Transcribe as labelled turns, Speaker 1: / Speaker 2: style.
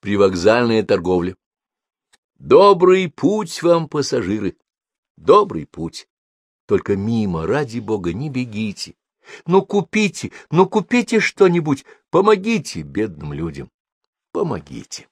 Speaker 1: привокзальная торговля. Добрый путь вам, пассажиры, добрый путь. Только мимо, ради бога, не бегите. Ну, купите, ну, купите что-нибудь, помогите бедным людям, помогите.